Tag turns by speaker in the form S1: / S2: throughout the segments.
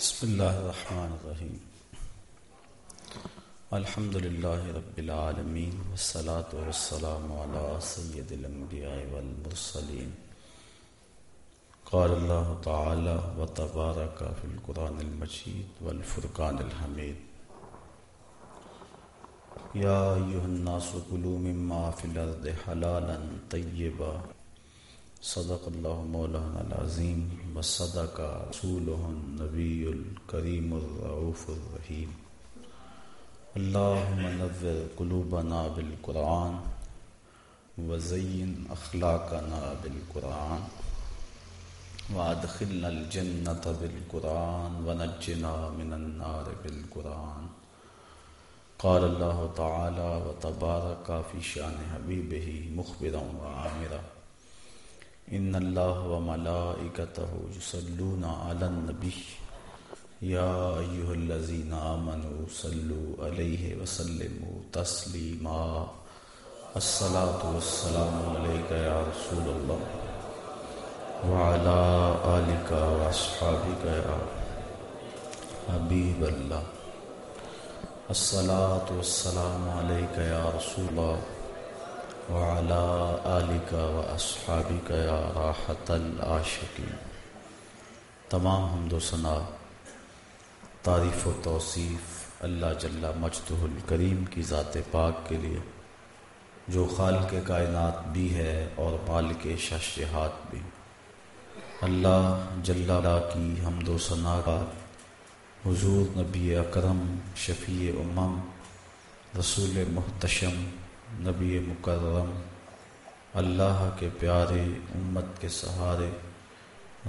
S1: بسم الله الرحمن الرحيم الحمد لله رب العالمين والصلاة والسلام على سيد الأنبياء والمرسلين قال الله تعالى وتبارك في القرآن المجيد والفرقان الحميد يا أيها الناس كلوا مما في الأرض حلالا طيبا صدق اللہ مولانا العظیم و صدق رسولہ النبی الکریم الرعوف الرحیم. اللہم نور قلوبنا بالقرآن وزین اخلاقنا بالقرآن وادخلنا الجنة بالقرآن ونجنا من النار بالقرآن. قال اللہ تعالی وتبارک فی شان حبیبہ مخبرا وعامرا ان اللہ و ملائکتہ یصلون علی النبی یا ایہا الذین آمنوا صلو علیہ وسلموا تسلیما الصلاة والسلام علیکہ یا رسول اللہ وعلا آلکہ واصحابکہ یا حبیب اللہ الصلاة والسلام علیکہ یا رسول اللہ وعلى آلك وأصحابك يا راحة العاشقين. تمام حمد و ثنا تعریف و توصیف اللہ جل مجدہ الکریم کی ذات پاک کے لیے، جو خالق کائنات بھی ہے اور مالک ششہات بھی۔ اللہ جل کی حمد و ثنا کا حضور نبی اکرم شفیع امم، رسول محتشم نبی مکرم، اللہ کے پیارے امت کے سہارے،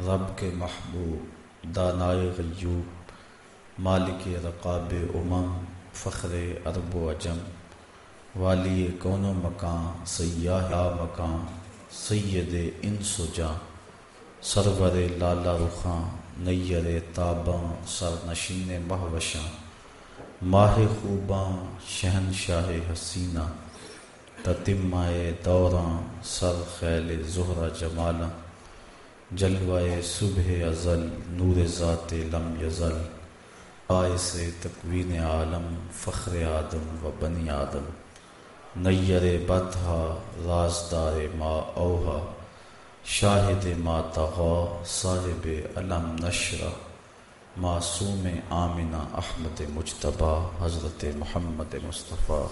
S1: رب کے محبوب، دانائے غیوب، مالک رقاب امم، فخر ارب و اجم والی کون و مکان، سیاح مکان، سید ان سجاں سرور لالا رخاں نیر تاباں سر نشین مہوشاں، ماہ خوباں شہن شاہ حسینہ تتمائے دوراں سر خیل زہرہ جمالا جلوائے صبح ازل نور ذات لم یزل، باعث تقوین عالم فخر آدم و بنی آدم، نیر بتہا رازدار ما اوہا، شاہد ما تغا صاحب علم نشرہ معصوم آمنہ احمد مجتبہ حضرت محمد مصطفیٰ۔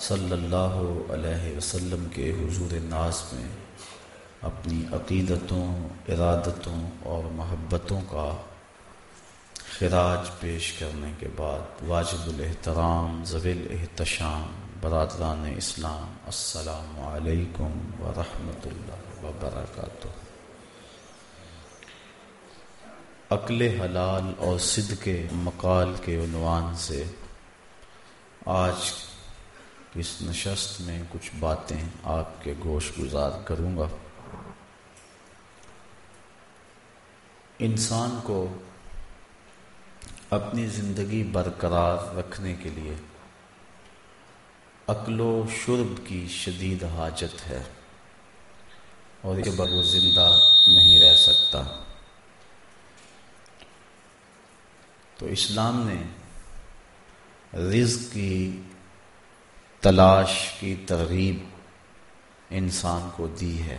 S1: صلی اللہ علیہ وسلم کے حضور ناز میں اپنی عقیدتوں، ارادتوں اور محبتوں کا خراج پیش کرنے کے بعد واجب الاحترام زویل احتشام، برادران اسلام، السلام علیکم ورحمۃ اللہ وبرکاتہ۔ عقل حلال اور صدق مقال کے عنوان سے آج اس نشست میں کچھ باتیں آپ کے گوش گزار کروں گا۔ انسان کو اپنی زندگی برقرار رکھنے کے لیے عقل و شرب کی شدید حاجت ہے اور اس بر وہ زندہ نہیں رہ سکتا۔ تو اسلام نے رزق کی تلاش کی ترغیب انسان کو دی ہے۔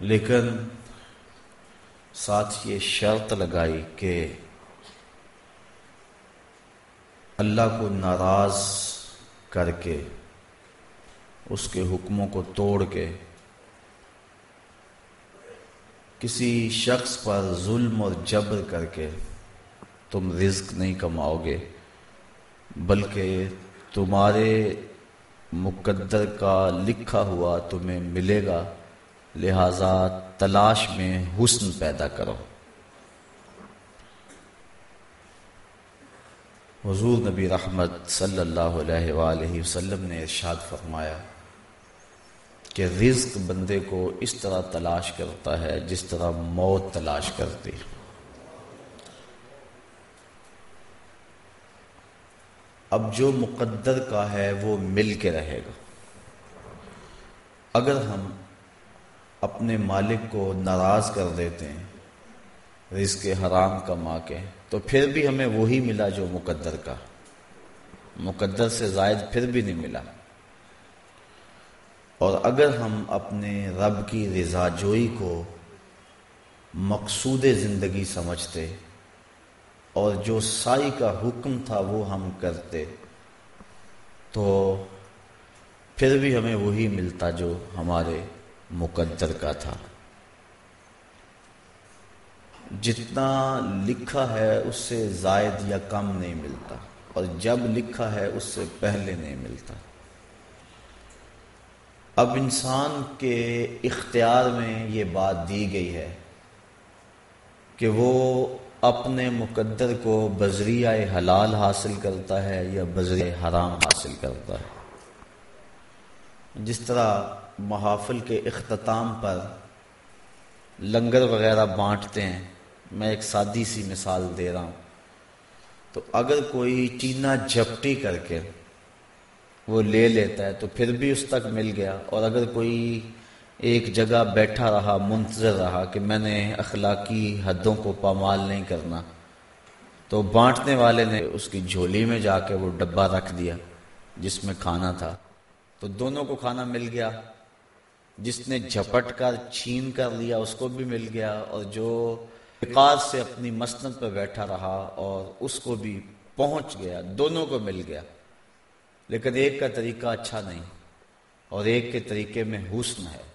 S1: لیکن ساتھ یہ شرط لگائی کہ اللہ کو ناراض کر کے، اس کے حکموں کو توڑ کے، کسی شخص پر ظلم اور جبر کر کے تم رزق نہیں کماؤ گے۔ بلکہ تمہارے مقدر کا لکھا ہوا تمہیں ملے گا، لہذا تلاش میں حسن پیدا کرو۔ حضور نبی رحمت صلی اللہ علیہ وآلہ وسلم نے ارشاد فرمایا کہ رزق بندے کو اس طرح تلاش کرتا ہے جس طرح موت تلاش کرتی۔ اب جو مقدر کا ہے وہ مل کے رہے گا۔ اگر ہم اپنے مالک کو ناراض کر دیتے ہیں، رزق حرام کما کے، تو پھر بھی ہمیں وہی ملا جو مقدر کا۔ مقدر سے زائد پھر بھی نہیں ملا۔ اور اگر ہم اپنے رب کی رضا جوئی کو مقصود زندگی سمجھتے اور جو سائی کا حکم تھا وہ ہم کرتے، تو پھر بھی ہمیں وہی ملتا جو ہمارے مقدر کا تھا۔ جتنا لکھا ہے اس سے زائد یا کم نہیں ملتا، اور جب لکھا ہے اس سے پہلے نہیں ملتا۔ اب انسان کے اختیار میں یہ بات دی گئی ہے کہ وہ اپنے مقدر کو بذریعہ حلال حاصل کرتا ہے یا بذریعہ حرام حاصل کرتا ہے۔ جس طرح محافل کے اختتام پر لنگر وغیرہ بانٹتے ہیں، میں ایک سادی سی مثال دے رہا ہوں۔ تو اگر کوئی چینا جھپٹی کر کے وہ لے لیتا ہے تو پھر بھی اس تک مل گیا، اور اگر کوئی ایک جگہ بیٹھا رہا، منتظر رہا کہ میں نے اخلاقی حدوں کو پامال نہیں کرنا۔ تو بانٹنے والے نے اس کی جھولی میں جا کے وہ ڈبہ رکھ دیا جس میں کھانا تھا۔ تو دونوں کو کھانا مل گیا۔ جس نے جھپٹ کر چھین کر لیا، اس کو بھی مل گیا۔ اور جو وقار سے اپنی مسند پہ بیٹھا رہا اور اس کو بھی پہنچ گیا، دونوں کو مل گیا۔ لیکن ایک کا طریقہ اچھا نہیں اور ایک کے طریقے میں حسن ہے۔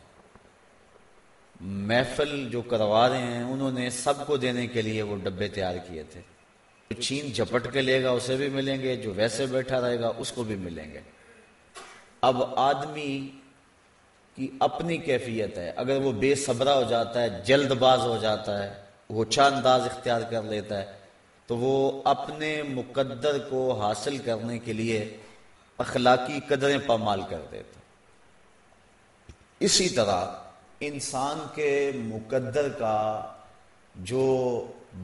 S1: محفل جو کروا رہے ہیں، انہوں نے سب کو دینے کے لیے وہ ڈبے تیار کیے تھے۔ جو چین جپٹ کے لے گا، اسے بھی ملیں گے، جو ویسے بیٹھا رہے گا، اس کو بھی ملیں گے۔ اب آدمی کی اپنی کیفیت ہے۔ اگر وہ بے صبرہ ہو جاتا ہے، جلد باز ہو جاتا ہے، وہ اچھا انداز اختیار کر لیتا ہے، تو وہ اپنے مقدر کو حاصل کرنے کے لیے اخلاقی قدریں پامال کر دیتا اسی طرح انسان کے مقدر کا جو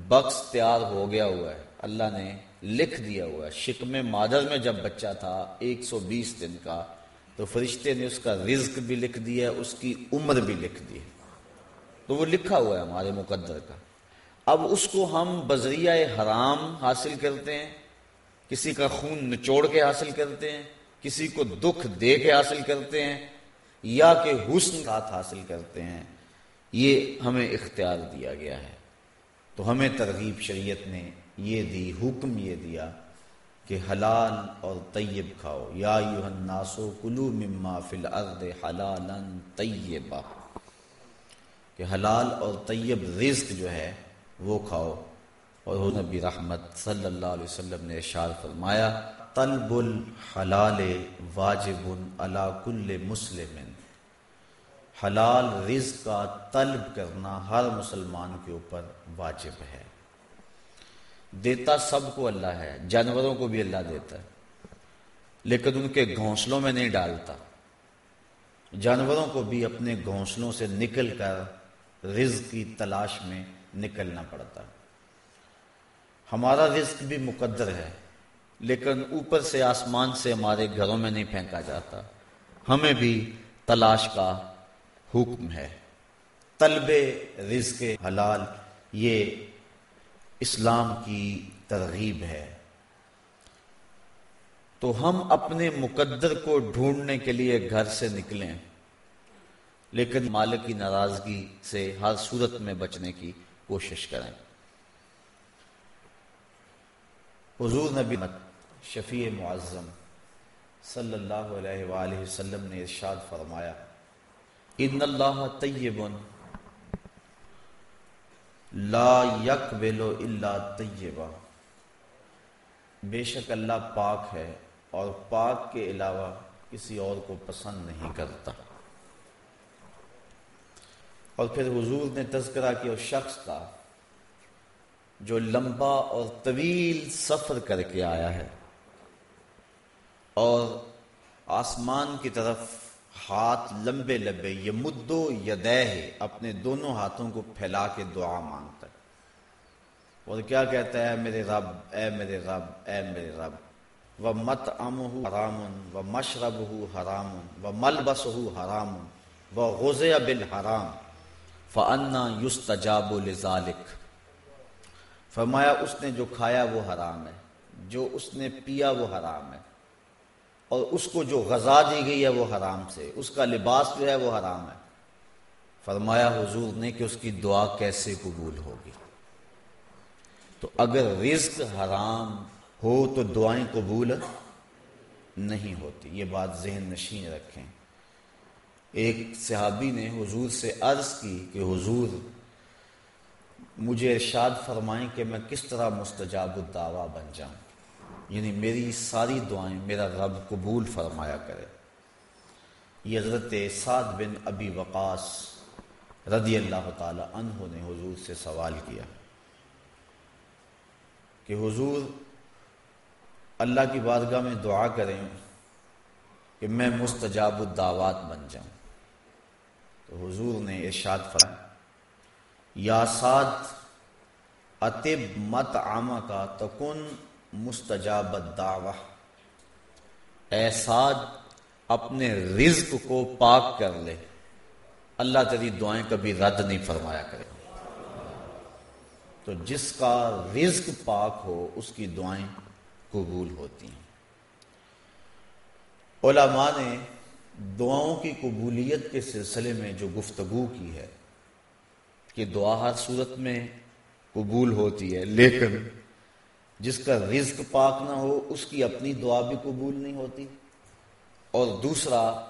S1: بخش تیار ہو گیا ہوا ہے، اللہ نے لکھ دیا ہوا ہے۔ شکم مادر میں جب بچہ تھا، ایک سو بیس دن کا، تو فرشتے نے اس کا رزق بھی لکھ دیا اس کی عمر بھی لکھ دی تو وہ لکھا ہوا ہے ہمارے مقدر کا۔ اب اس کو ہم بذریعہ حرام حاصل کرتے ہیں، کسی کا خون نچوڑ کے حاصل کرتے ہیں، کسی کو دکھ دے کے حاصل کرتے ہیں یا کہ حسن ساتھ حاصل کرتے ہیں، یہ ہمیں اختیار دیا گیا ہے۔ تو ہمیں ترغیب شریعت نے یہ دی، حکم یہ دیا کہ حلال اور طیب کھاؤ۔ یا الناسو کلو مما فی الارض حلالا طیبا۔ کہ حلال اور طیب رزق جو ہے وہ کھاؤ۔ اور نبی رحمت صلی اللہ علیہ وسلم نے اشار فرمایا، طلب الحلال واجب علا کل مسلم۔ حلال رزق کا طلب کرنا ہر مسلمان کے اوپر واجب ہے۔ دیتا سب کو اللہ ہے، جانوروں کو بھی اللہ دیتا ہے۔ لیکن ان کے گھونسلوں میں نہیں ڈالتا۔ جانوروں کو بھی اپنے گھونسلوں سے نکل کر رزق کی تلاش میں نکلنا پڑتا۔ ہمارا رزق بھی مقدر ہے، لیکن اوپر سے آسمان سے ہمارے گھروں میں نہیں پھینکا جاتا۔ ہمیں بھی تلاش کا حکم ہے۔ طلب رزق حلال، یہ اسلام کی ترغیب ہے۔ تو ہم اپنے مقدر کو ڈھونڈنے کے لیے گھر سے نکلیں۔ لیکن مالک کی ناراضگی سے ہر صورت میں بچنے کی کوشش کریں۔ حضور نبی شفیع معظم صلی اللہ علیہ وآلہ وسلم نے ارشاد فرمایا ان اللہ طیب لا یقبل الا طیبا بے شک اللہ پاک ہے اور پاک کے علاوہ کسی اور کو پسند نہیں کرتا۔ اور پھر حضور نے تذکرہ کیا اس شخص کا جو لمبا اور طویل سفر کر کے آیا ہے اور آسمان کی طرف ہاتھ لمبے لمبے، یہ مدو یدہ ہے، اپنے دونوں ہاتھوں کو پھیلا کے دعا مانگتا ہے۔ اور کیا کہتا ہے؟ میرے رب، اے میرے رب، اے میرے رب۔ وہ مت ام حرام و مشرب ہو حرام و ملبس ہو حرام و غزے بل حرام فنا یوس تجاب فرمایا، اس نے جو کھایا وہ حرام ہے، جو اس نے پیا وہ حرام ہے۔ اور اس کو جو غذا دی گئی ہے وہ حرام سے، اس کا لباس جو ہے وہ حرام ہے۔ فرمایا حضور نے کہ اس کی دعا کیسے قبول ہوگی۔ تو اگر رزق حرام ہو تو دعائیں قبول نہیں ہوتی۔ یہ بات ذہن نشین رکھیں۔ ایک صحابی نے حضور سے عرض کی کہ حضور، مجھے ارشاد فرمائیں کہ میں کس طرح مستجاب الدعویٰ بن جاؤں۔ یعنی میری ساری دعائیں میرا رب قبول فرمایا کرے۔ یہ حضرت سعد بن ابی وقاص رضی اللہ تعالی عنہ نے حضور سے سوال کیا کہ حضور اللہ کی بارگاہ میں دعا کریں کہ میں مستجاب الدعوات بن جاؤں۔ تو حضور نے ارشاد فرمایا، یا سعد اتب مت عامہ کا تکن مستجاب الدعوہ اے اپنے رزق کو پاک کر لے۔ اللہ تیری دعائیں کبھی رد نہیں فرمایا کرے۔ تو جس کا رزق پاک ہو، اس کی دعائیں قبول ہوتی ہیں۔ علماء نے دعاؤں کی قبولیت کے سلسلے میں جو گفتگو کی ہے، کہ دعا ہر صورت میں قبول ہوتی ہے، لیکن جس کا رزق پاک نہ ہو، اس کی اپنی دعا بھی قبول نہیں ہوتی۔ اور دوسرا،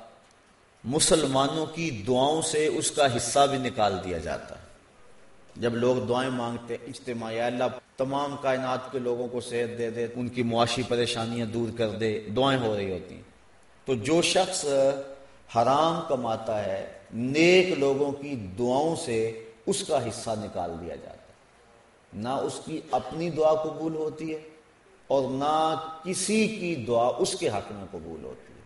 S1: مسلمانوں کی دعاؤں سے اس کا حصہ بھی نکال دیا جاتا۔ ہے جب لوگ دعائیں مانگتے، اجتماع اللہ تمام کائنات کے لوگوں کو صحت دے دے، ان کی معاشی پریشانیاں دور کر دے، دعائیں ہو رہی ہوتی۔ ہیں تو جو شخص حرام کماتا ہے، نیک لوگوں کی دعاؤں سے اس کا حصہ نکال دیا جاتا۔ ہے نہ اس کی اپنی دعا قبول ہوتی ہے اور نہ کسی کی دعا اس کے حق میں قبول ہوتی ہے۔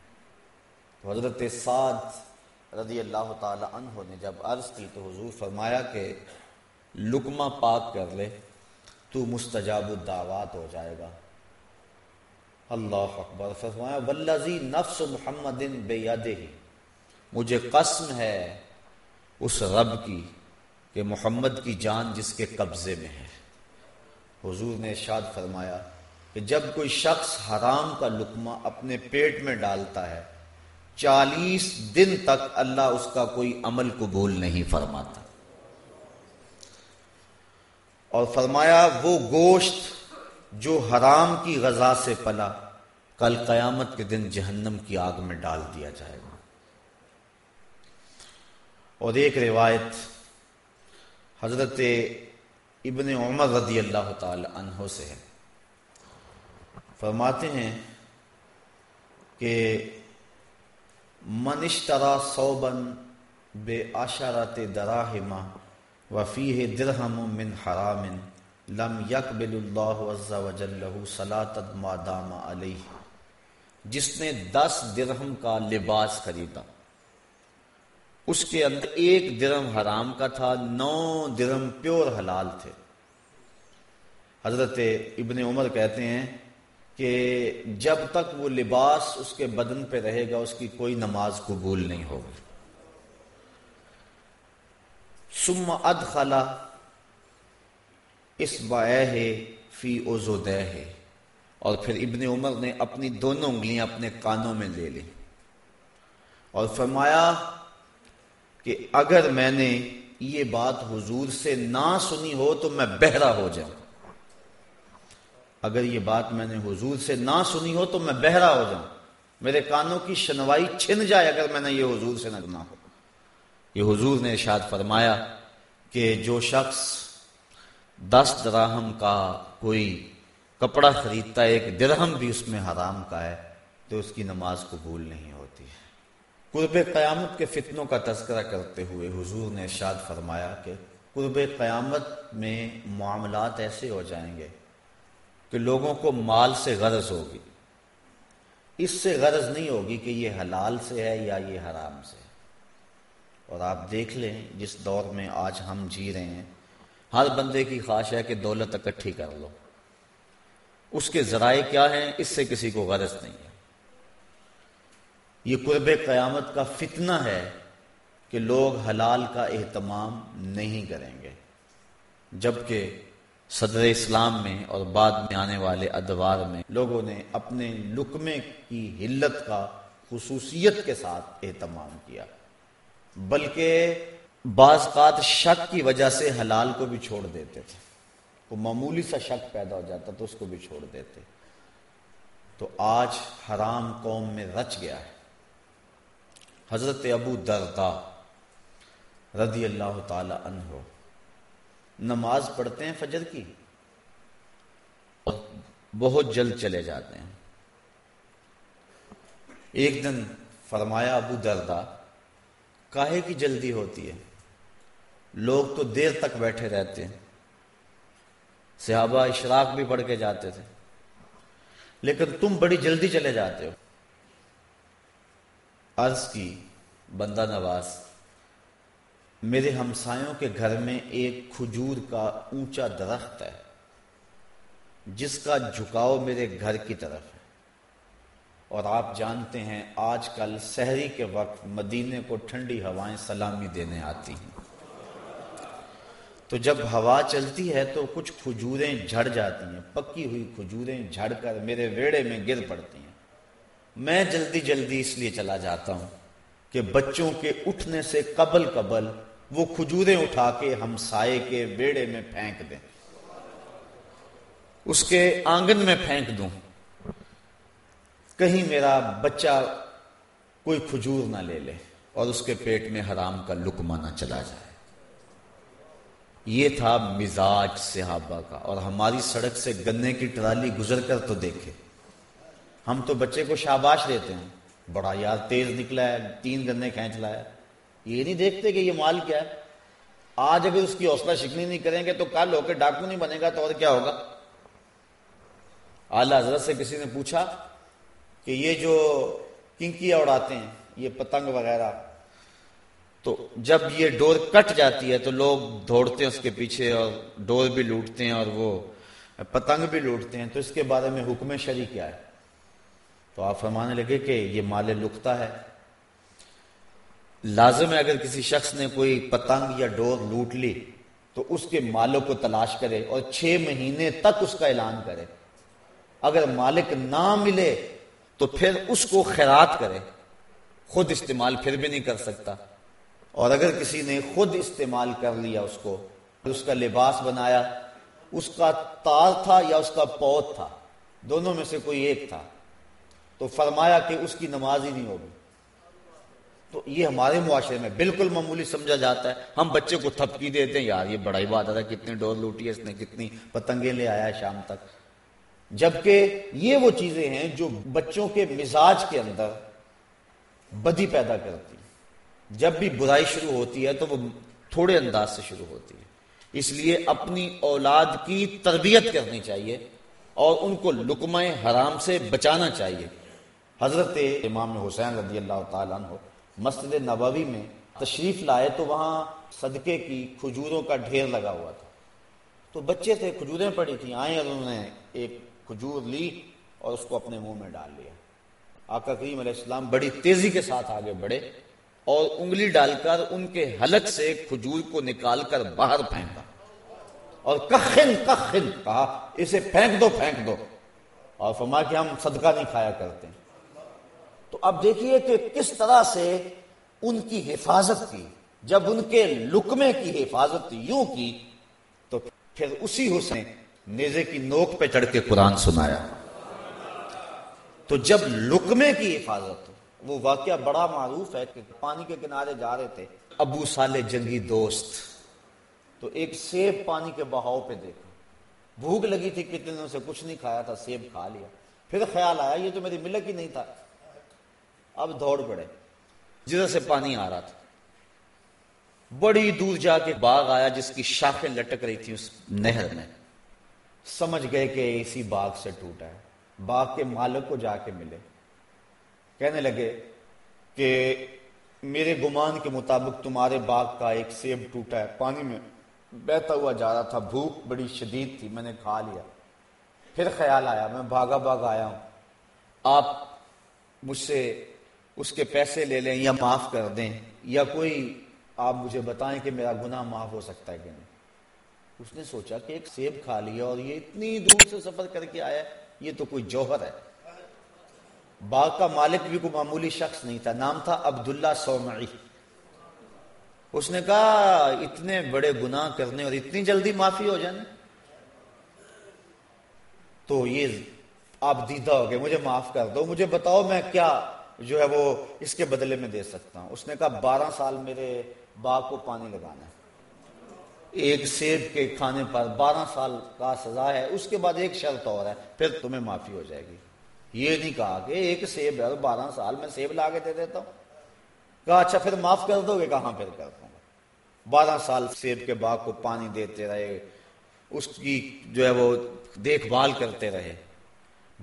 S1: تو حضرت سعد رضی اللہ تعالی عنہ نے جب عرض کی تو حضور فرمایا کہ لکمہ پاک کر لے، تو مستجاب الدعوات ہو جائے گا۔ اللہ اکبر، فرمایا، والذی نفس محمد بے ہی مجھے قسم ہے اس رب کی کہ محمد کی جان جس کے قبضے میں ہے۔ حضور نے ارشاد فرمایا کہ جب کوئی شخص حرام کا لکمہ اپنے پیٹ میں ڈالتا ہے، چالیس دن تک اللہ اس کا کوئی عمل قبول نہیں فرماتا۔ اور فرمایا، وہ گوشت جو حرام کی غذا سے پلا، کل قیامت کے دن جہنم کی آگ میں ڈال دیا جائے گا۔ اور ایک روایت حضرت ابن عمر رضی اللہ تعالی عنہ سے ہے۔ فرماتے ہیں کہ منشترا صوبن بے آشارت دراہما وفیہ درہم من حرام لم یقبل اللہ عز و جل صلاة ما دام علیہ۔ جس نے دس درہم کا لباس خریدا۔ اس کے اندر ایک درم حرام کا تھا، نو درم پیور حلال تھے۔ حضرت ابن عمر کہتے ہیں کہ جب تک وہ لباس اس کے بدن پہ رہے گا، اس کی کوئی نماز قبول نہیں ہوگی۔ سم اد خلا اس ہے فی اوزو ہے اور پھر ابن عمر نے اپنی دونوں انگلیاں اپنے کانوں میں لے لی اور فرمایا کہ اگر میں نے یہ بات حضور سے نہ سنی ہو تو میں بہرا ہو جاؤں۔ اگر یہ بات میں نے حضور سے نہ سنی ہو تو میں بہرا ہو جاؤں۔ میرے کانوں کی شنوائی چھن جائے اگر میں نے یہ حضور سے نہ ہو۔ یہ حضور نے ارشاد فرمایا کہ جو شخص دس دراہم کا کوئی کپڑا خریدتا ہے، ایک درہم بھی اس میں حرام کا ہے، تو اس کی نماز قبول نہیں ہوتی۔ ہے قرب قیامت کے فتنوں کا تذکرہ کرتے ہوئے حضور نے ارشاد فرمایا کہ قرب قیامت میں معاملات ایسے ہو جائیں گے کہ لوگوں کو مال سے غرض ہوگی۔ اس سے غرض نہیں ہوگی کہ یہ حلال سے ہے یا یہ حرام سے۔ اور آپ دیکھ لیں جس دور میں آج ہم جی رہے ہیں، ہر بندے کی خواہش ہے کہ دولت اکٹھی کر لو۔ اس کے ذرائع کیا ہیں؟ اس سے کسی کو غرض نہیں ہے۔ یہ قرب قیامت کا فتنہ ہے کہ لوگ حلال کا اہتمام نہیں کریں گے۔ جبکہ صدر اسلام میں اور بعد میں آنے والے ادوار میں لوگوں نے اپنے لکمے کی حلت کا خصوصیت کے ساتھ اہتمام کیا۔ بلکہ بعض قات شک کی وجہ سے حلال کو بھی چھوڑ دیتے تھے۔ وہ معمولی سا شک پیدا ہو جاتا تو اس کو بھی چھوڑ دیتے۔ تو آج حرام قوم میں رچ گیا ہے۔ حضرت ابو دردا رضی اللہ تعالی عنہ نماز پڑھتے ہیں فجر کی اور بہت جلد چلے جاتے ہیں۔ ایک دن فرمایا ابو دردا کاہے کی جلدی ہوتی ہے؟ لوگ تو دیر تک بیٹھے رہتے ہیں۔ صحابہ اشراق بھی پڑھ کے جاتے تھے۔ لیکن تم بڑی جلدی چلے جاتے ہو۔ عرض کی، بندہ نواز، میرے ہمسایوں کے گھر میں ایک کھجور کا اونچا درخت ہے، جس کا جھکاؤ میرے گھر کی طرف ہے۔ اور آپ جانتے ہیں، آج کل سحری کے وقت مدینے کو ٹھنڈی ہوائیں سلامی دینے آتی ہیں۔ تو جب ہوا چلتی ہے تو کچھ کھجوریں جھڑ جاتی ہیں، پکی ہوئی کھجوریں جھڑ کر میرے ویڑے میں گر پڑتی ہیں۔ میں جلدی جلدی اس لیے چلا جاتا ہوں کہ بچوں کے اٹھنے سے قبل قبل وہ کھجوریں اٹھا کے ہم سائے کے بیڑے میں پھینک دیں۔ اس کے آنگن میں پھینک دوں۔ کہیں میرا بچہ کوئی کھجور نہ لے لے اور اس کے پیٹ میں حرام کا لکمہ نہ چلا جائے۔ یہ تھا مزاج صحابہ کا اور ہماری سڑک سے گنے کی ٹرالی گزر کر تو دیکھے۔ ہم تو بچے کو شاباش دیتے ہیں۔ بڑا یار تیز نکلا ہے، تین گنے کھینچ لایا یہ نہیں دیکھتے کہ یہ مال کیا ہے۔ آج اگر اس کی حوصلہ شکنی نہیں کریں گے تو کل ہو کے ڈاکو نہیں بنے گا تو اور کیا ہوگا؟ اعلی حضرت سے کسی نے پوچھا کہ یہ جو کنکیاں اڑاتے ہیں، یہ پتنگ وغیرہ، تو جب یہ ڈور کٹ جاتی ہے تو لوگ دوڑتے ہیں اس کے پیچھے اور ڈور بھی لوٹتے ہیں اور وہ پتنگ بھی لوٹتے ہیں۔ تو اس کے بارے میں حکم شری کیا ہے؟ تو آپ فرمانے لگے کہ یہ مال لکتا ہے۔ لازم ہے اگر کسی شخص نے کوئی پتنگ یا ڈور لوٹ لی تو اس کے مالوں کو تلاش کرے اور چھ مہینے تک اس کا اعلان کرے۔ اگر مالک نہ ملے تو پھر اس کو خیرات کرے۔ خود استعمال پھر بھی نہیں کر سکتا۔ اور اگر کسی نے خود استعمال کر لیا اس کو، اس کا لباس بنایا، اس کا تار تھا یا اس کا پود تھا، دونوں میں سے کوئی ایک تھا۔ تو فرمایا کہ اس کی نماز ہی نہیں ہوگی۔ تو یہ ہمارے معاشرے میں بالکل معمولی سمجھا جاتا ہے۔ ہم بچے کو تھپکی دیتے ہیں، یار، یہ بڑا ہی بات ہے کتنی ڈور لوٹی ہے، اس نے کتنی پتنگیں لے آیا ہے شام تک۔ جبکہ یہ وہ چیزیں ہیں جو بچوں کے مزاج کے اندر بدی پیدا کرتی جب بھی برائی شروع ہوتی ہے تو وہ تھوڑے انداز سے شروع ہوتی ہے۔ اس لیے اپنی اولاد کی تربیت کرنی چاہیے اور ان کو لکمہ حرام سے بچانا چاہیے۔ حضرت امام حسین رضی اللہ تعالیٰ عنہ مسجد نبوی میں تشریف لائے تو وہاں صدقے کی کھجوروں کا ڈھیر لگا ہوا تھا۔ تو بچے تھے، کھجوریں پڑی تھیں۔ آئے اور انہوں نے ایک کھجور لی اور اس کو اپنے منہ میں ڈال لیا۔ آقا کریم علیہ السلام بڑی تیزی کے ساتھ آگے بڑھے اور انگلی ڈال کر ان کے حلق سے کھجور کو نکال کر باہر پھینکا اور کخن کخن کہا، اسے پھینک دو پھینک دو۔ اور فرما کہ ہم صدقہ نہیں کھایا کرتے۔ تو اب دیکھیے کہ کس طرح سے ان کی حفاظت کی، جب ان کے لکمے کی حفاظت یوں کی، تو پھر اسی حسین نیزے کی نوک پہ چڑھ کے قرآن سنایا۔ تو جب لکمے کی حفاظت، وہ واقعہ بڑا معروف ہے کہ پانی کے کنارے جا رہے تھے، ابو سالے جنگی دوست۔ تو ایک سیب پانی کے بہاؤ پہ دیکھا۔ بھوک لگی تھی، کتنے دنوں سے کچھ نہیں کھایا تھا، سیب کھا لیا۔ پھر خیال آیا، یہ تو میری ملک ہی نہیں تھا۔ اب دوڑ پڑے۔ جدھر سے پانی آ رہا تھا۔ بڑی دور جا کے باغ آیا جس کی شاخیں لٹک رہی تھی اس نہر میں۔ سمجھ گئے کہ اسی باغ سے ٹوٹا ہے۔ باغ کے مالک کو جا کے ملے۔ کہنے لگے کہ میرے گمان کے مطابق تمہارے باغ کا ایک سیب ٹوٹا ہے۔ پانی میں بہتا ہوا جا رہا تھا۔ بھوک بڑی شدید تھی۔ میں نے کھا لیا۔ پھر خیال آیا، میں بھاگا بھاگا آیا ہوں۔ آپ مجھ سے اس کے پیسے لے لیں یا معاف کر دیں یا کوئی آپ مجھے بتائیں کہ میرا گناہ معاف ہو سکتا ہے کہ نہیں۔ اس نے سوچا کہ ایک سیب کھا لیا اور یہ اتنی دور سے سفر کر کے آیا، یہ تو کوئی جوہر ہے۔ باغ کا مالک بھی کوئی معمولی شخص نہیں تھا، نام تھا عبداللہ سومعی۔ اس نے کہا، اتنے بڑے گناہ کرنے اور اتنی جلدی معافی ہو جانے۔ تو یہ آپ دیدہ ہو گئے، مجھے معاف کر دو، مجھے بتاؤ میں کیا جو ہے وہ اس کے بدلے میں دے سکتا ہوں۔ اس نے کہا، بارہ سال میرے باغ کو پانی لگانا ہے۔ ایک سیب کے کھانے پر بارہ سال کا سزا ہے۔ اس کے بعد ایک شرط اور ہے، پھر تمہیں معافی ہو جائے گی۔ یہ نہیں کہا کہ ایک سیب ہے بارہ سال میں سیب لا کے دے دیتا ہوں۔ کہا اچھا پھر معاف کر دو گے؟ کہاں پھر کر دوں گا۔ بارہ سال سیب کے باغ کو پانی دیتے رہے، اس کی جو ہے وہ دیکھ بھال کرتے رہے۔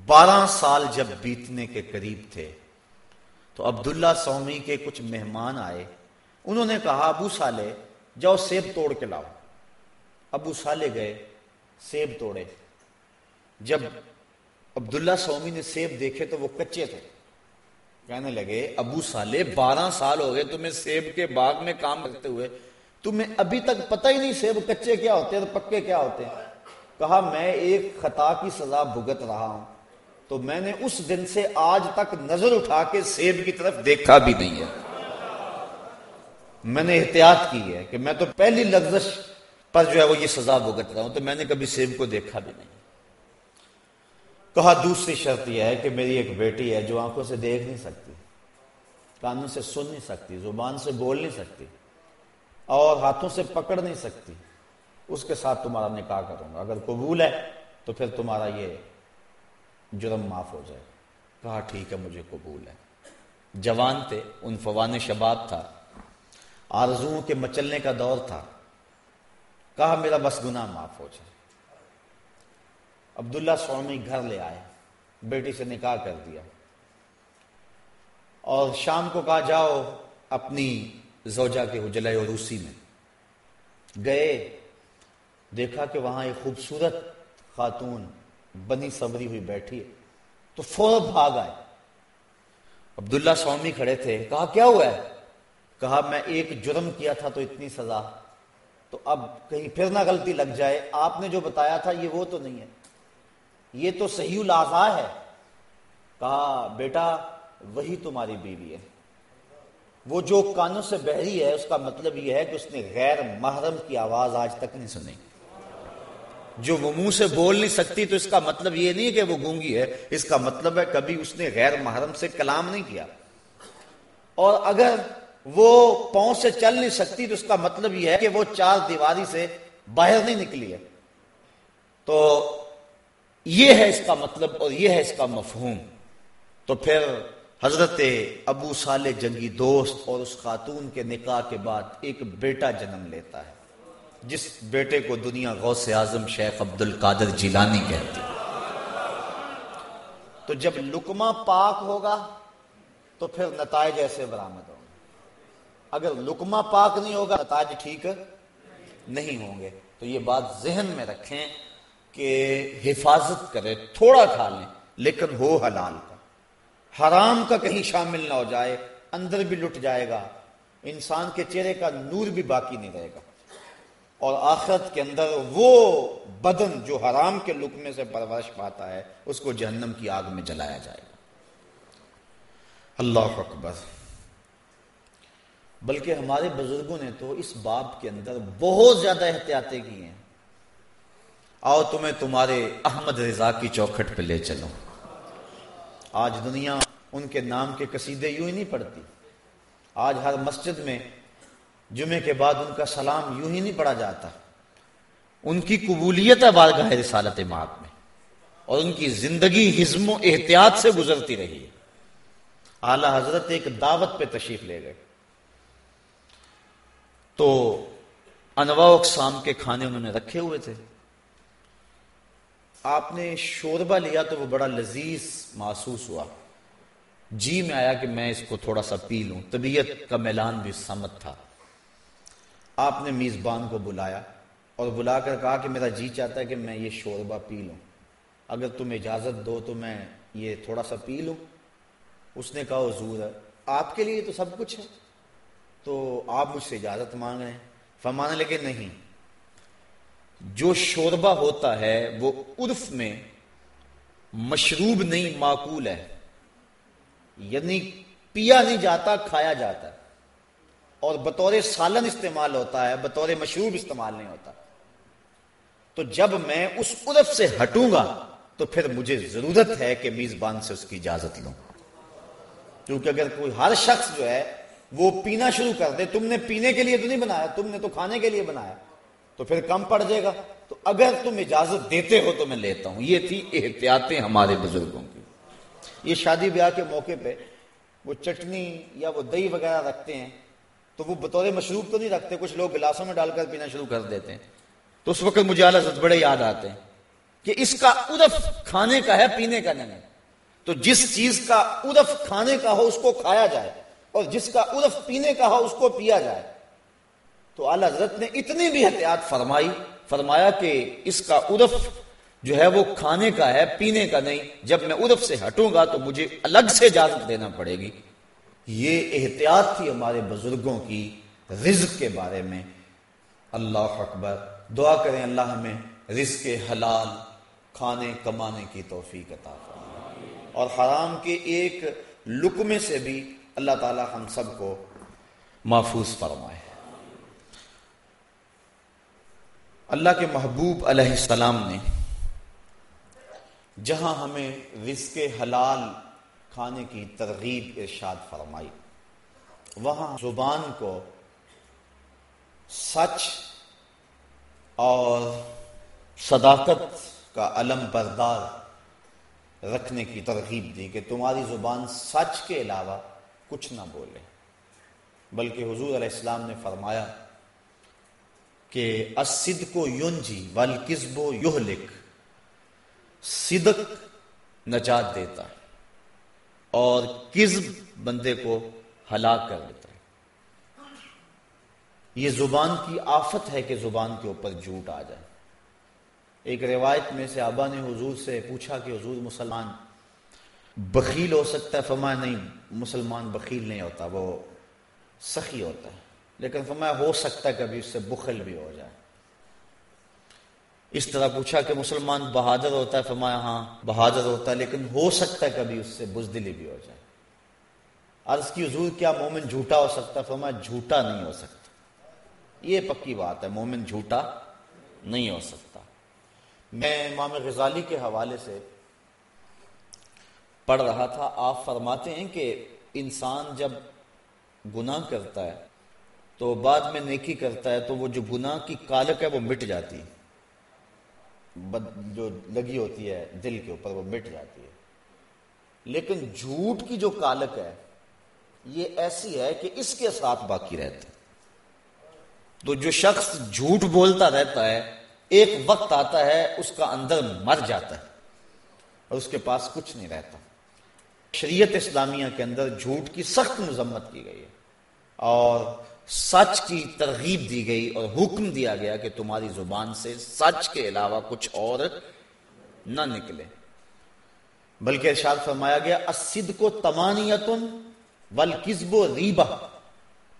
S1: بارہ سال جب بیتنے کے قریب تھے تو عبداللہ سومی کے کچھ مہمان آئے۔ انہوں نے کہا، ابو سالے جاؤ سیب توڑ کے لاؤ۔ ابو سالے گئے، سیب توڑے۔ جب عبداللہ سومی نے سیب دیکھے تو وہ کچے تھے۔ کہنے لگے، ابو سالے بارہ سال ہو گئے تمہیں سیب کے باغ میں کام کرتے ہوئے۔ تمہیں ابھی تک پتہ ہی نہیں سیب کچے کیا ہوتے ہیں، پکے کیا ہوتے ہیں۔ کہا، میں ایک خطا کی سزا بھگت رہا ہوں۔ تو میں نے اس دن سے آج تک نظر اٹھا کے سیب کی طرف دیکھا بھی نہیں ہے۔ میں نے احتیاط کی ہے کہ میں تو پہلی لفظ پر جو ہے وہ یہ سزا بھگت رہا ہوں، تو میں نے کبھی سیب کو دیکھا بھی نہیں۔ کہا دوسری شرط یہ ہے کہ میری ایک بیٹی ہے جو آنکھوں سے دیکھ نہیں سکتی، کانوں سے سن نہیں سکتی، زبان سے بول نہیں سکتی، اور ہاتھوں سے پکڑ نہیں سکتی۔ اس کے ساتھ تمہارا نکاح کروں گا۔ اگر قبول ہے تو پھر تمہارا یہ جرم معاف ہو جائے۔ کہا، ٹھیک ہے، مجھے قبول ہے۔ جوان تھے ان فوان شباب تھا۔ آرزوؤں کے مچلنے کا دور تھا۔ کہا، میرا بس گناہ معاف ہو جائے۔ عبداللہ سوامی گھر لے آئے، بیٹی سے نکاح کر دیا۔ اور شام کو کہا، جاؤ اپنی زوجہ کے حجلہ عروسی میں۔ گئے، دیکھا کہ وہاں ایک خوبصورت خاتون بنی سبری ہوئی بیٹھی ہے۔ تو فوراً بھاگ آئے۔ عبداللہ سوامی کھڑے تھے۔ کہا، کیا ہوا ہے؟ کہا، میں ایک جرم کیا تھا تو اتنی سزا۔ تو اب کہیں پھر نہ غلطی لگ جائے۔ آپ نے جو بتایا تھا، یہ وہ تو نہیں ہے۔ یہ تو صحیح الازا ہے۔ کہا، بیٹا، وہی تمہاری بیوی ہے۔ وہ جو کانوں سے بہری ہے، اس کا مطلب یہ ہے کہ اس نے غیر محرم کی آواز آج تک نہیں سنی۔ جو وہ منہ سے بول نہیں سکتی تو اس کا مطلب یہ نہیں کہ وہ گونگی ہے، اس کا مطلب ہے کبھی اس نے غیر محرم سے کلام نہیں کیا۔ اور اگر وہ پاؤں سے چل نہیں سکتی تو اس کا مطلب یہ ہے کہ وہ چار دیواری سے باہر نہیں نکلی ہے۔ تو یہ ہے اس کا مطلب اور یہ ہے اس کا مفہوم۔ تو پھر حضرت ابو صالح جنگی دوست اور اس خاتون کے نکاح کے بعد ایک بیٹا جنم لیتا ہے۔ جس بیٹے کو دنیا غوث اعظم شیخ عبد القادر جیلانی کہتی تو جب لکما پاک ہوگا تو پھر نتائج ایسے برآمد ہوں گے۔ اگر لکما پاک نہیں ہوگا، نتائج ٹھیک نہیں ہوں گے۔ تو یہ بات ذہن میں رکھیں کہ حفاظت کرے تھوڑا کھا لیں، لیکن ہو حلال کا۔ حرام کا کہیں شامل نہ ہو جائے، اندر بھی لٹ جائے گا، انسان کے چہرے کا نور بھی باقی نہیں رہے گا۔ اور آخرت کے اندر وہ بدن جو حرام کے لکمے سے پرورش پاتا ہے، اس کو جہنم کی آگ میں جلایا جائے گا۔ اللہ اکبر۔ بلکہ ہمارے بزرگوں نے تو اس باب کے اندر بہت زیادہ احتیاطیں کی ہیں۔ آؤ تمہیں تمہارے احمد رضا کی چوکھٹ پہ لے چلو آج دنیا ان کے نام کے قصیدے یوں ہی نہیں پڑتی آج ہر مسجد میں جمعے کے بعد ان کا سلام یوں ہی نہیں پڑھا جاتا۔ ان کی قبولیت ہے بارگاہ رسالت مات میں۔ اور ان کی زندگی حزم و احتیاط سے گزرتی رہی ہے۔ اعلی حضرت ایک دعوت پہ تشریف لے گئے۔ تو انواع اقسام کے کھانے انہوں نے رکھے ہوئے تھے۔ آپ نے شوربہ لیا تو وہ بڑا لذیذ محسوس ہوا۔ جی میں آیا کہ میں اس کو تھوڑا سا پی لوں۔ طبیعت کا میلان بھی سمت تھا۔ آپ نے میزبان کو بلایا اور بلا کر کہا کہ میرا جی چاہتا ہے کہ میں یہ شوربہ پی لوں۔ اگر تم اجازت دو تو میں یہ تھوڑا سا پی لوں۔ اس نے کہا، حضور ہے آپ کے لیے تو سب کچھ ہے۔ تو آپ مجھ سے اجازت مانگ رہے ہیں۔ فرمانے لگے، نہیں۔ جو شوربہ ہوتا ہے وہ عرف میں مشروب نہیں، معقول ہے۔ یعنی پیا نہیں جاتا، کھایا جاتا اور بطور سالن استعمال ہوتا ہے، بطور مشروب استعمال نہیں ہوتا۔ تو جب میں اس عرف سے ہٹوں گا، تو پھر مجھے ضرورت ہے کہ میزبان سے اس کی اجازت لوں۔ کیونکہ اگر کوئی، ہر شخص جو ہے، وہ پینا شروع کر دے، تم نے پینے کے لیے تو نہیں بنایا، تم نے تو کھانے کے لیے بنایا، تو پھر کم پڑ جائے گا۔ تو اگر تم اجازت دیتے ہو تو میں لیتا ہوں۔ یہ تھی احتیاطیں ہمارے بزرگوں کی۔ یہ شادی بیاہ کے موقع پہ وہ چٹنی یا وہ دہی وغیرہ رکھتے ہیں تو وہ بطور مشروب تو نہیں رکھتے، کچھ لوگ گلاسوں میں ڈال کر پینا شروع کر دیتے ہیں۔ تو اس وقت مجھے حضرت بڑے یاد آتے ہیں کہ اس کا ادف کھانے کا ہے، پینے کا نہیں۔ تو جس چیز کا ادف کھانے کا ہو، اس کو کھایا جائے۔ اور جس کا ادف پینے کا ہو، اس کو پیا جائے۔ تو اعلی حضرت نے اتنی بھی احتیاط فرمائی، فرمایا کہ اس کا ادف جو ہے وہ کھانے کا ہے، پینے کا نہیں۔ جب میں ادف سے ہٹوں گا تو مجھے الگ سے اجازت دینا پڑے گی۔ یہ احتیاط تھی ہمارے بزرگوں کی رزق کے بارے میں۔ اللہ اکبر۔ دعا کریں اللہ ہمیں رزق حلال، کھانے، کمانے کی توفیق عطا فرمائے۔ اور حرام کے ایک لکمے سے بھی اللہ تعالی ہم سب کو محفوظ فرمائے۔ اللہ کے محبوب علیہ السلام نے جہاں ہمیں رزق حلال کھانے کی ترغیب ارشاد فرمائی۔ وہاں زبان کو سچ اور صداقت کا علم بردار رکھنے کی ترغیب دی کہ تمہاری زبان سچ کے علاوہ کچھ نہ بولے۔ بلکہ حضور علیہ السلام نے فرمایا کہ اسد کو یون جی ول کسبو یوہ صدق نجات دیتا ہے۔ اور کزب بندے کو ہلاک کر دیتا ہے۔ یہ زبان کی آفت ہے کہ زبان کے اوپر جھوٹ آ جائے۔ ایک روایت میں سے آبا نے حضور سے پوچھا کہ حضور مسلمان بخیل ہو سکتا ہے؟ فرمایا نہیں، مسلمان بخیل نہیں ہوتا، وہ سخی ہوتا ہے۔ لیکن فرمایا ہو سکتا ہے کبھی اس سے بخل بھی ہو جائے۔ اس طرح پوچھا کہ مسلمان بہادر ہوتا ہے، فرمایا ہاں بہادر ہوتا ہے، لیکن ہو سکتا ہے کبھی اس سے بزدلی بھی ہو جائے۔ عرض کی حضور، کیا مومن جھوٹا ہو سکتا ہے؟ فرمایا جھوٹا نہیں ہو سکتا۔ یہ پکی بات ہے، مومن جھوٹا نہیں ہو سکتا۔ میں امام غزالی کے حوالے سے پڑھ رہا تھا، آپ فرماتے ہیں کہ انسان جب گناہ کرتا ہے تو بعد میں نیکی کرتا ہے تو وہ جو گناہ کی کالک ہے وہ مٹ جاتی ہے۔ جو لگی ہوتی ہے دل کے اوپر وہ مٹ جاتی ہے۔ لیکن جھوٹ کی جو کالک ہے، یہ ایسی ہے کہ اس کے ساتھ باقی رہتے تو جو شخص جھوٹ بولتا رہتا ہے، ایک وقت آتا ہے، اس کا اندر مر جاتا ہے اور اس کے پاس کچھ نہیں رہتا۔ شریعت اسلامیہ کے اندر جھوٹ کی سخت مذمت کی گئی ہے۔ اور سچ کی ترغیب دی گئی اور حکم دیا گیا کہ تمہاری زبان سے سچ کے علاوہ کچھ اور نہ نکلے۔ بلکہ ارشاد فرمایا گیا اسد کو تمانیتن ول و ریبا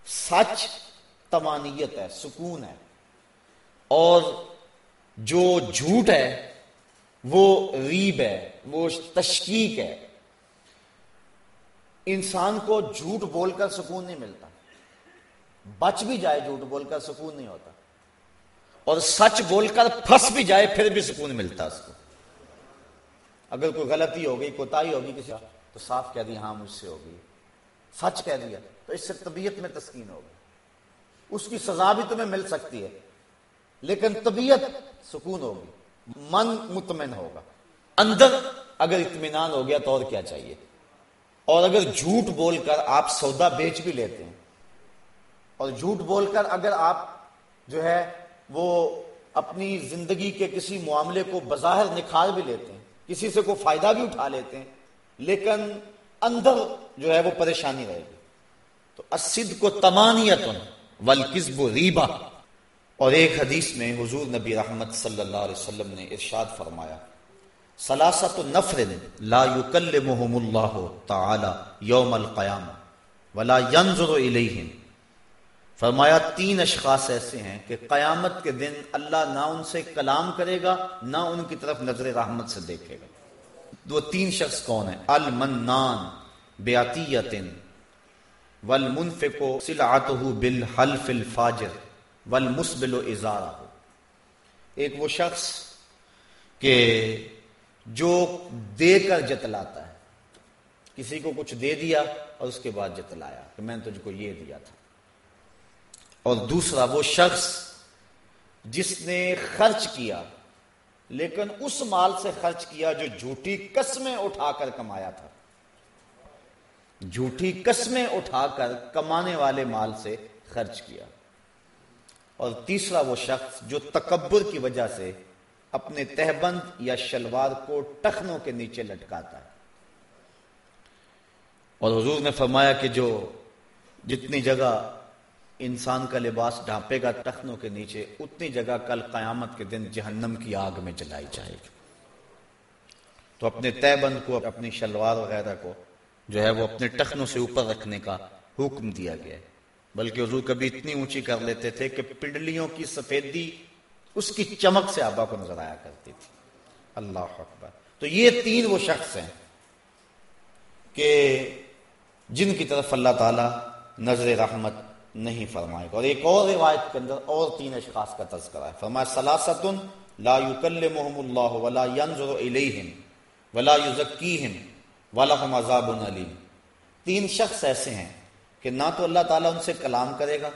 S1: سچ تمانیت ہے، سکون ہے۔ اور جو جھوٹ ہے، وہ ریب ہے، وہ تشکیق ہے۔ انسان کو جھوٹ بول کر سکون نہیں ملتا۔ بچ بھی جائے جھوٹ بول کر سکون نہیں ہوتا۔ اور سچ بول کر پھنس بھی جائے پھر بھی سکون ملتا اس کو۔ اگر کوئی غلطی ہو گئی کوتا ہوگی کسی تو صاف کہہ دیا ہاں مجھ سے ہوگی سچ کہہ دیا، تو اس سے طبیعت میں تسکین ہوگی۔ اس کی سزا بھی تمہیں مل سکتی ہے، لیکن طبیعت سکون ہوگی، من مطمئن ہوگا۔ اندر اگر اطمینان ہو گیا تو اور کیا چاہیے؟ اور اگر جھوٹ بول کر آپ سودا بیچ بھی لیتے ہیں اور جھوٹ بول کر اگر آپ جو ہے وہ اپنی زندگی کے کسی معاملے کو بظاہر نکھار بھی لیتے ہیں، کسی سے کوئی فائدہ بھی اٹھا لیتے ہیں، لیکن اندر جو ہے وہ پریشانی رہے گی۔ تو اسد کو تمانیت والکذب ریبا۔ اور ایک حدیث میں حضور نبی رحمت صلی اللہ علیہ وسلم نے ارشاد فرمایا سلاست نفر لا یکلمہم اللہ تعالی یوم القیامہ ولا ينظر الیہم۔ فرمایا، تین اشخاص ایسے ہیں کہ قیامت کے دن اللہ نہ ان سے کلام کرے گا، نہ ان کی طرف نظر رحمت سے دیکھے گا۔ وہ تین شخص کون ہیں؟ المنان بیاتیتن والمنفق سلعته بالحلف الفاجر والمسبل ازارہ۔ ایک وہ شخص کہ جو دے کر جتلاتا ہے۔ کسی کو کچھ دے دیا اور اس کے بعد جتلایا کہ میں نے تجھ کو یہ دیا تھا۔ اور دوسرا وہ شخص جس نے خرچ کیا، لیکن اس مال سے خرچ کیا جو جھوٹی قسمیں اٹھا کر کمایا تھا۔ جھوٹی قسمیں اٹھا کر کمانے والے مال سے خرچ کیا۔ اور تیسرا وہ شخص جو تکبر کی وجہ سے اپنے تہبند یا شلوار کو ٹخنوں کے نیچے لٹکاتا ہے۔ اور حضور نے فرمایا کہ جو جتنی جگہ انسان کا لباس ڈھانپے گا ٹخنوں کے نیچے، اتنی جگہ کل قیامت کے دن جہنم کی آگ میں جلائی جائے گی۔ تو اپنے تہ بند کو، اپنی شلوار وغیرہ کو جو ہے وہ اپنے ٹخنوں سے اوپر رکھنے کا حکم دیا گیا ہے۔ بلکہ حضور کبھی اتنی اونچی کر لیتے تھے کہ پنڈلیوں کی سفیدی اس کی چمک سے آبا کو نظر آیا کرتی تھی۔ اللہ اکبر۔ تو یہ تین وہ شخص ہیں کہ جن کی طرف اللہ تعالی نظر رحمت نہیں فرمائے گا۔ اور ایک اور روایت کے اندر اور تین اشخاص کا تذکرہ ہے فرمایا سلاست لا يكلمهم الله ولا ينظر اليهم ولا يزكيهم ولهم عذاب علیم۔ تین شخص ایسے ہیں کہ نہ تو اللہ تعالیٰ ان سے کلام کرے گا،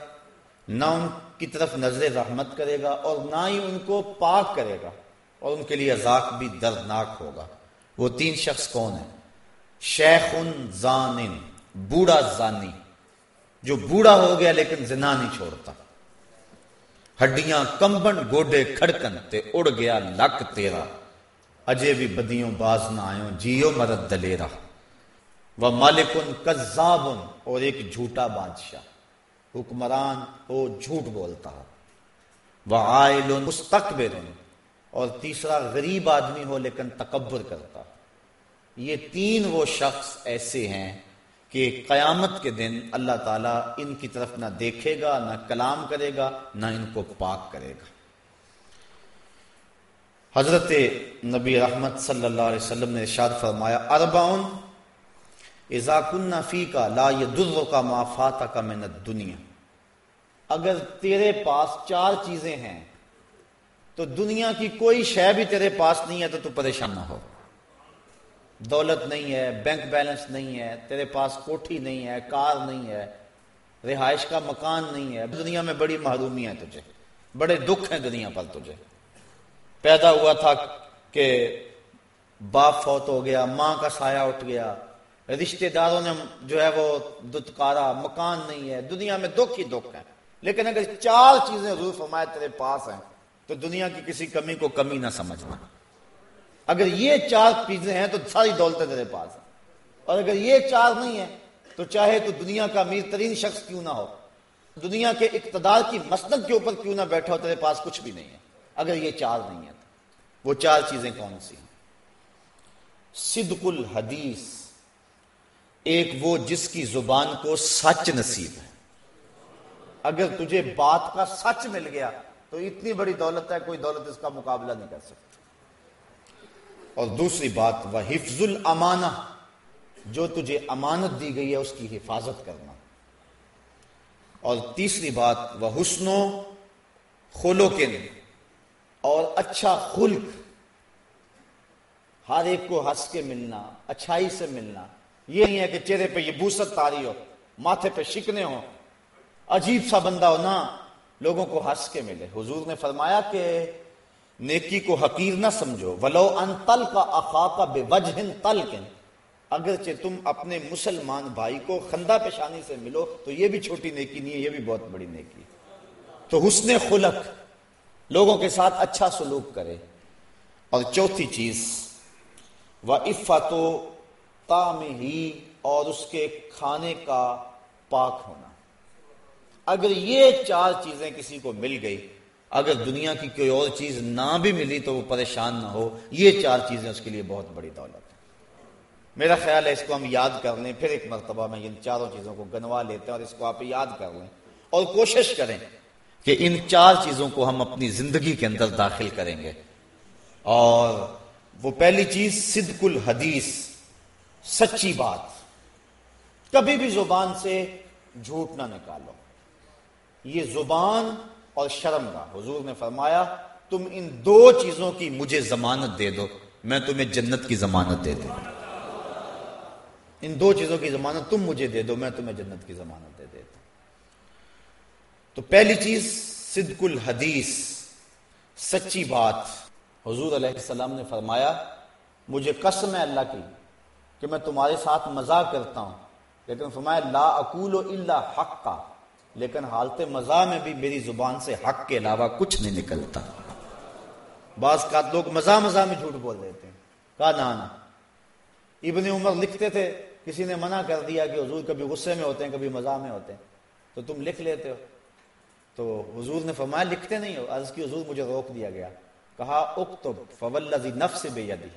S1: نہ ان کی طرف نظر رحمت کرے گا اور نہ ہی ان کو پاک کرے گا اور ان کے لیے عذاب بھی دردناک ہوگا۔ وہ تین شخص کون ہیں؟ شیخ زانن، بوڑھا زانی۔ جو بوڑھا ہو گیا لیکن زنا نہیں چھوڑتا۔ ہڈیاں کمبن، گوڈے کھڑکن تے اڑ گیا لک تیرا۔ اجے بھی بدیوں باز نہ آئیں جیو مرد دلیرا وہ مالکن کذابن، اور ایک جھوٹا بادشاہ۔ حکمران وہ جھوٹ بولتا۔ ہو وہ آئل مستقبر اور تیسرا غریب آدمی ہو لیکن تکبر کرتا۔ یہ تین وہ شخص ایسے ہیں کہ قیامت کے دن اللہ تعالیٰ ان کی طرف نہ دیکھے گا، نہ کلام کرے گا، نہ ان کو پاک کرے گا۔ حضرت نبی رحمت صلی اللہ علیہ وسلم نے ارشاد فرمایا ارباؤن کن فی کا لا در کا مافات کا منت دنیا اگر تیرے پاس چار چیزیں ہیں، تو دنیا کی کوئی شے بھی تیرے پاس نہیں ہے تو تو پریشان نہ ہو۔ دولت نہیں ہے بینک بیلنس نہیں ہے، تیرے پاس کوٹھی نہیں ہے، کار نہیں ہے، رہائش کا مکان نہیں ہے۔ دنیا میں بڑی محرومی ہے تجھے، بڑے دکھ ہیں دنیا پر تجھے۔ پیدا ہوا تھا کہ باپ فوت ہو گیا، ماں کا سایہ اٹھ گیا۔ رشتہ داروں نے جو ہے وہ دتکارا، مکان نہیں ہے، دنیا میں دکھ ہی دکھ ہے۔ لیکن اگر چار چیزیں حضور فرمائے تیرے پاس ہیں، تو دنیا کی کسی کمی کو کمی نہ سمجھنا۔ اگر یہ چار چیزیں ہیں تو ساری دولتیں تیرے پاس ہیں۔ اور اگر یہ چار نہیں ہے تو چاہے تو دنیا کا امیر ترین شخص کیوں نہ ہو۔ دنیا کے اقتدار کی مسند کے اوپر کیوں نہ بیٹھا ہو، تیرے پاس کچھ بھی نہیں ہے۔ اگر یہ چار نہیں ہے وہ چار چیزیں کون سی ہیں؟ صدق الحدیث۔ ایک وہ جس کی زبان کو سچ نصیب ہے۔ اگر تجھے بات کا سچ مل گیا تو اتنی بڑی دولت ہے، کوئی دولت اس کا مقابلہ نہیں کر سکتی اور دوسری بات، وہ حفظ الامانہ، جو تجھے امانت دی گئی ہے، اس کی حفاظت کرنا۔ اور تیسری بات، وہ حسن و خلوکن اور اچھا خلق۔ ہر ایک کو ہنس کے ملنا، اچھائی سے ملنا۔ یہ نہیں ہے کہ چہرے پہ یہ بوست تاری ہو، ماتھے پہ شکنے ہو عجیب سا بندہ ہو نا لوگوں کو ہنس کے ملے۔ حضور نے فرمایا کہ نیکی کو حقیر نہ سمجھو۔ ولو ان تل کا اخا کا بے وجہ تل اگرچہ تم اپنے مسلمان بھائی کو خندہ پیشانی سے ملو، تو یہ بھی چھوٹی نیکی نہیں ہے، یہ بھی بہت بڑی نیکی۔ تو حسن خلق لوگوں کے ساتھ اچھا سلوک کرے۔ اور چوتھی چیز وہ عفت و تام ہی اور اس کے کھانے کا پاک ہونا۔ اگر یہ چار چیزیں کسی کو مل گئی اگر دنیا کی کوئی اور چیز نہ بھی ملی تو وہ پریشان نہ ہو۔ یہ چار چیزیں اس کے لیے بہت بڑی دولت ہے میرا خیال ہے اس کو ہم یاد کر لیں۔ پھر ایک مرتبہ میں ان چاروں چیزوں کو گنوا لیتے ہیں اور اس کو آپ یاد کر لیں اور کوشش کریں کہ ان چار چیزوں کو ہم اپنی زندگی کے اندر داخل کریں گے۔ اور وہ پہلی چیز، صدق الحدیث، سچی بات۔ کبھی بھی زبان سے جھوٹ نہ نکالو۔ یہ زبان اور شرم کا حضور نے فرمایا، تم ان دو چیزوں کی مجھے ضمانت دے دو، میں تمہیں جنت کی ضمانت دے دوں۔ ان دو چیزوں کی ضمانت تم مجھے دے دو، میں تمہیں جنت کی ضمانت دے دیتا تو پہلی چیز، صدق الحدیث، سچی بات۔ حضور علیہ السلام نے فرمایا، مجھے قسم ہے اللہ کی کہ میں تمہارے ساتھ مزاق کرتا ہوں، لیکن فرمایا، لا اقول الا حق کا لیکن حالت مزاح میں بھی میری زبان سے حق کے علاوہ کچھ نہیں نکلتا۔ بعض کا لوگ مزاح مزاح میں جھوٹ بول دیتے ہیں۔ کہا نانا ابن عمر لکھتے تھے، کسی نے منع کر دیا کہ حضور کبھی غصے میں ہوتے ہیں، کبھی مزاح میں ہوتے ہیں۔ تو تم لکھ لیتے ہو۔ تو حضور نے فرمایا، لکھتے نہیں ہو۔ عرض کی، حضور مجھے روک دیا گیا۔ کہا، اکتب فولذی نفس بے یدی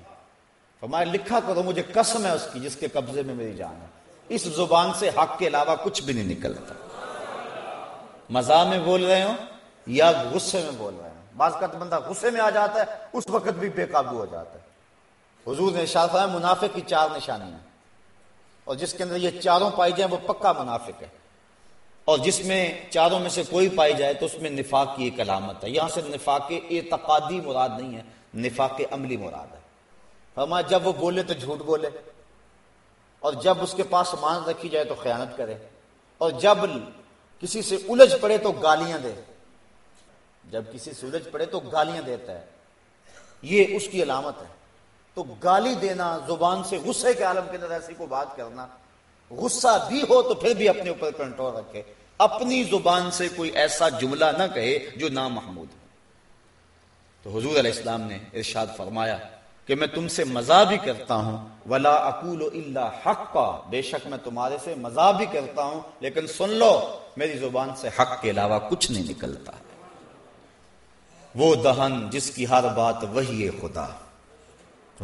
S1: فرمایا، لکھا کرو، مجھے قسم ہے اس کی، جس کے قبضے میں میری جان ہے۔ اس زبان سے حق کے علاوہ کچھ بھی نہیں نکلتا۔ مزاح میں بول رہے ہو یا غصے میں بول رہے ہو؟ بعض کا بندہ غصے میں آ جاتا ہے، اس وقت بھی بے قابو ہو جاتا ہے۔ حضور نے فرمایا منافق کی چار نشانی ہیں۔ اور جس کے اندر یہ چاروں پائی جائیں، وہ پکا منافق ہے۔ اور جس میں چاروں میں سے کوئی پائی جائے، تو اس میں نفاق کی ایک علامت ہے۔ یہاں سے نفاق اعتقادی مراد نہیں ہے، نفاق عملی مراد ہے۔ فرمایا، جب وہ بولے تو جھوٹ بولے۔ اور جب اس کے پاس مان رکھی جائے تو خیانت کرے۔ اور جب کسی سے الجھ پڑے تو گالیاں دے۔ جب کسی سے الجھ پڑے تو گالیاں دیتا ہے۔ یہ اس کی علامت ہے۔ تو گالی دینا، زبان سے غصے کے عالم کے اندر ایسی کو بات کرنا، غصہ بھی ہو تو پھر بھی اپنے اوپر کنٹرول رکھے۔ اپنی زبان سے کوئی ایسا جملہ نہ کہے جو نامحمود ہو۔ تو حضور علیہ السلام نے ارشاد فرمایا کہ میں تم سے مزہ بھی کرتا ہوں۔ ولا اقول اللہ حق کا بے شک میں تمہارے سے مزہ بھی کرتا ہوں، لیکن سن لو، میری زبان سے حق کے علاوہ کچھ نہیں نکلتا۔ وہ دہن جس کی ہر بات وہی خدا۔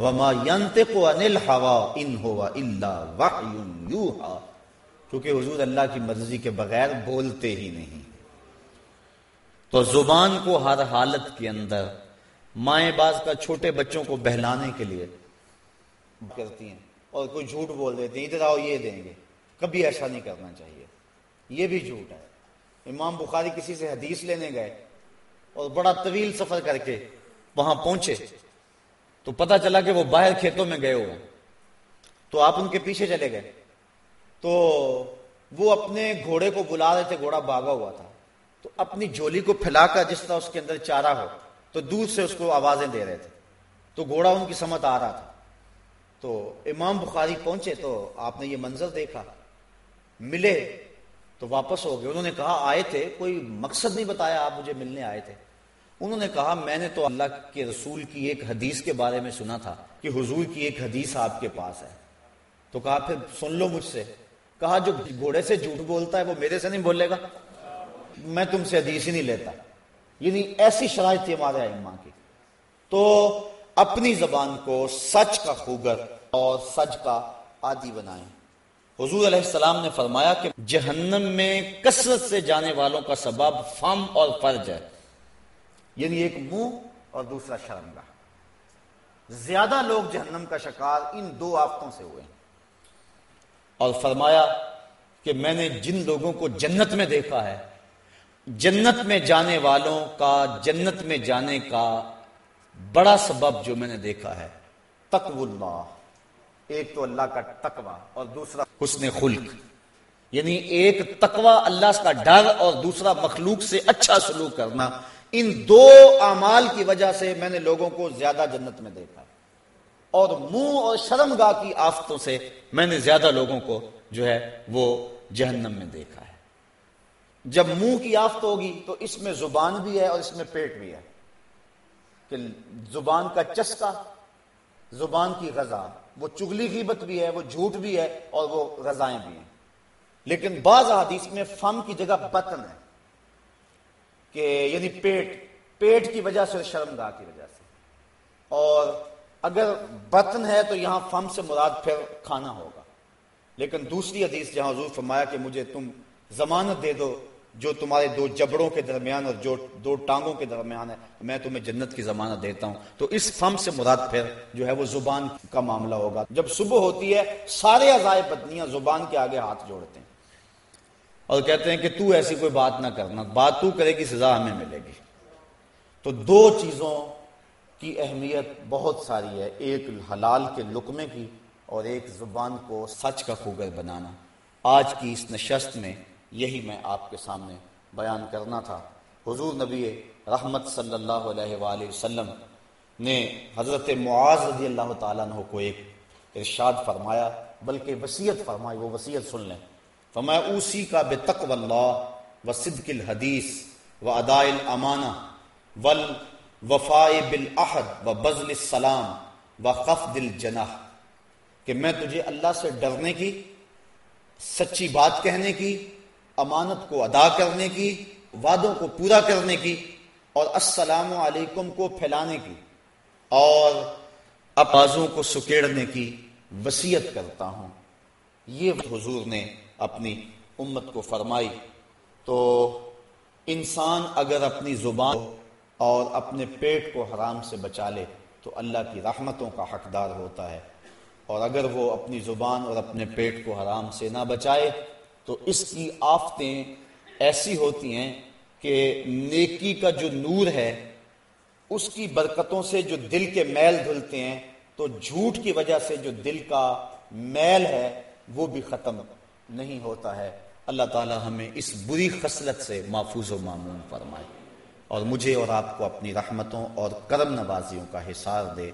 S1: وما ينطق عن الهوى ان هو الا وحي يوحى۔ کیونکہ حضور اللہ کی مرضی کے بغیر بولتے ہی نہیں۔ تو زبان کو ہر حالت کے اندر مائیں باز کا چھوٹے بچوں کو بہلانے کے لیے کرتی ہیں اور کوئی جھوٹ بول دیتے ہیں، ادھر آؤ، یہ دیں گے۔ کبھی ایسا نہیں کرنا چاہیے۔ یہ بھی جھوٹ ہے۔ امام بخاری کسی سے حدیث لینے گئے اور بڑا طویل سفر کر کے وہاں پہنچے۔ تو پتا چلا کہ وہ باہر کھیتوں میں گئے ہوئے تو آپ ان کے پیچھے چلے گئے۔ تو وہ اپنے گھوڑے کو بلا رہے تھے، گھوڑا باغا ہوا تھا۔ تو اپنی جولی کو پھیلا کر جس طرح اس کے اندر چارہ ہو تو دور سے اس کو آوازیں دے رہے تھے۔ تو گھوڑا ان کی سمت آ رہا تھا۔ تو امام بخاری پہنچے تو آپ نے یہ منظر دیکھا۔ ملے تو واپس ہو گئے۔ انہوں نے کہا، آئے تھے۔ کوئی مقصد نہیں بتایا، آپ مجھے ملنے آئے تھے۔ انہوں نے کہا، میں نے تو اللہ کے رسول کی ایک حدیث کے بارے میں سنا تھا کہ حضور کی ایک حدیث آپ کے پاس ہے۔ تو کہا، پھر سن لو مجھ سے۔ کہا، جو گھوڑے سے جھوٹ بولتا ہے، وہ میرے سے نہیں بولے گا؟ میں تم سے حدیث ہی نہیں لیتا۔ یعنی ایسی شرائط تھی ہمارے ماں کی۔ تو اپنی زبان کو سچ کا خوگر اور سچ کا عادی بنائیں۔ حضور علیہ السلام نے فرمایا کہ جہنم میں کثرت سے جانے والوں کا سبب فم اور فرج ہے۔ یعنی ایک منہ اور دوسرا شرمگاہ۔ زیادہ لوگ جہنم کا شکار ان دو آفتوں سے ہوئے۔ اور فرمایا کہ میں نے جن لوگوں کو جنت میں دیکھا ہے جنت میں جانے والوں کا، جنت میں جانے کا بڑا سبب جو میں نے دیکھا ہے تقو اللہ۔ ایک تو اللہ کا تقوی اور دوسرا حسن خلق۔ یعنی ایک تقوی اللہ کا ڈر اور دوسرا مخلوق سے اچھا سلوک کرنا۔ ان دو اعمال کی وجہ سے میں نے لوگوں کو زیادہ جنت میں دیکھا۔ اور منہ اور شرم گاہ کی آفتوں سے میں نے زیادہ لوگوں کو جو ہے وہ جہنم میں دیکھا۔ جب منہ کی آفت ہوگی تو اس میں زبان بھی ہے اور اس میں پیٹ بھی ہے کہ زبان کا چسکا، زبان کی غذا، وہ چگلی غیبت بھی ہے، وہ جھوٹ بھی ہے اور وہ غذائیں بھی ہیں۔ لیکن بعض حدیث میں فم کی جگہ بطن ہے کہ یعنی پیٹ پیٹ کی وجہ سے شرم گاہ کی وجہ سے۔ اور اگر بطن ہے تو یہاں فم سے مراد پھر کھانا ہوگا۔ لیکن دوسری حدیث جہاں حضور فرمایا کہ مجھے تم ضمانت دے دو جو تمہارے دو جبڑوں کے درمیان اور جو دو ٹانگوں کے درمیان ہے، میں تمہیں جنت کی زمانہ دیتا ہوں۔ تو اس فم سے مراد پھر جو ہے وہ زبان کا معاملہ ہوگا۔ جب صبح ہوتی ہے، سارے عزائے پتنیاں زبان کے آگے ہاتھ جوڑتے ہیں۔ اور کہتے ہیں کہ تو ایسی کوئی بات نہ کرنا، بات تو کرے گی، سزا ہمیں ملے گی۔ تو دو چیزوں کی اہمیت بہت ساری ہے، ایک حلال کے لقمے کی اور ایک زبان کو سچ کا خوگر بنانا۔ آج کی اس نشست میں یہی میں آپ کے سامنے بیان کرنا تھا۔ حضور نبی رحمت صلی اللہ علیہ وآلہ وسلم نے حضرت معاذ رضی اللہ تعالیٰ عنہ کو ایک ارشاد فرمایا، بلکہ وسیعت فرمائی، وہ وسیعت سن لیں۔ فرمایا اوسی کا بے تقو اللہ و صدق الحدیث و ادائے الامانہ ول وفائے بالعہد و بزل السلام و خفد الجناح۔ کہ میں تجھے اللہ سے ڈرنے کی، سچی بات کہنے کی امانت کو ادا کرنے کی، وعدوں کو پورا کرنے کی اور السلام علیکم کو پھیلانے کی اور اپازوں کو سکیڑنے کی وسیعت کرتا ہوں۔ یہ حضور نے اپنی امت کو فرمائی۔ تو انسان اگر اپنی زبان اور اپنے پیٹ کو حرام سے بچا لے تو اللہ کی رحمتوں کا حقدار ہوتا ہے۔ اور اگر وہ اپنی زبان اور اپنے پیٹ کو حرام سے نہ بچائے تو اس کی آفتیں ایسی ہوتی ہیں کہ نیکی کا جو نور ہے، اس کی برکتوں سے جو دل کے میل دھلتے ہیں، تو جھوٹ کی وجہ سے جو دل کا میل ہے، وہ بھی ختم نہیں ہوتا ہے۔ اللہ تعالی ہمیں اس بری خصلت سے محفوظ و معمون فرمائے اور مجھے اور آپ کو اپنی رحمتوں اور کرم نوازیوں کا حصار دے۔